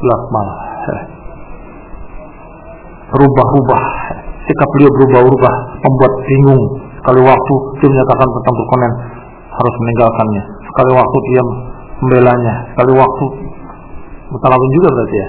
lakmal rubah-rubah. Sikap beliau berubah-ubah membuat bingung. Sekali waktu dia menyatakan tentang berkonen harus meninggalkannya. Sekali waktu dia membelanya. Sekali waktu mutalabun juga berarti ya.